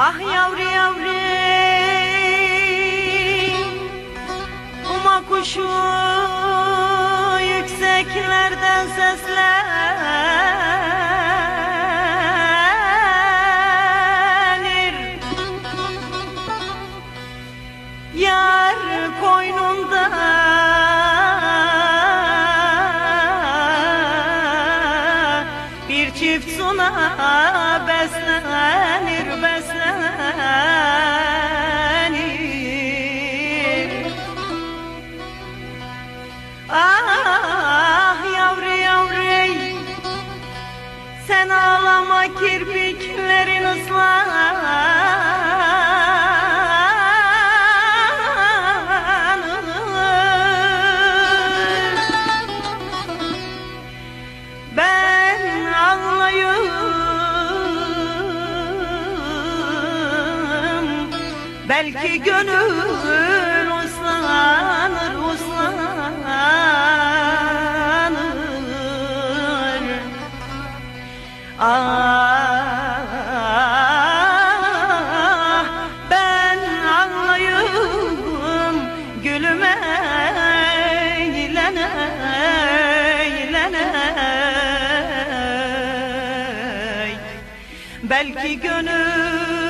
Ah yavru yavru. Kuma kuşu yükseklerden seslenir. Yar koynunda suna beslenir beslenir. Ah yavru yavru Sen ağlama kirpiklerin ıslanır ağlayayım Belki gönül uslanır uslanır. Ah Belki gönül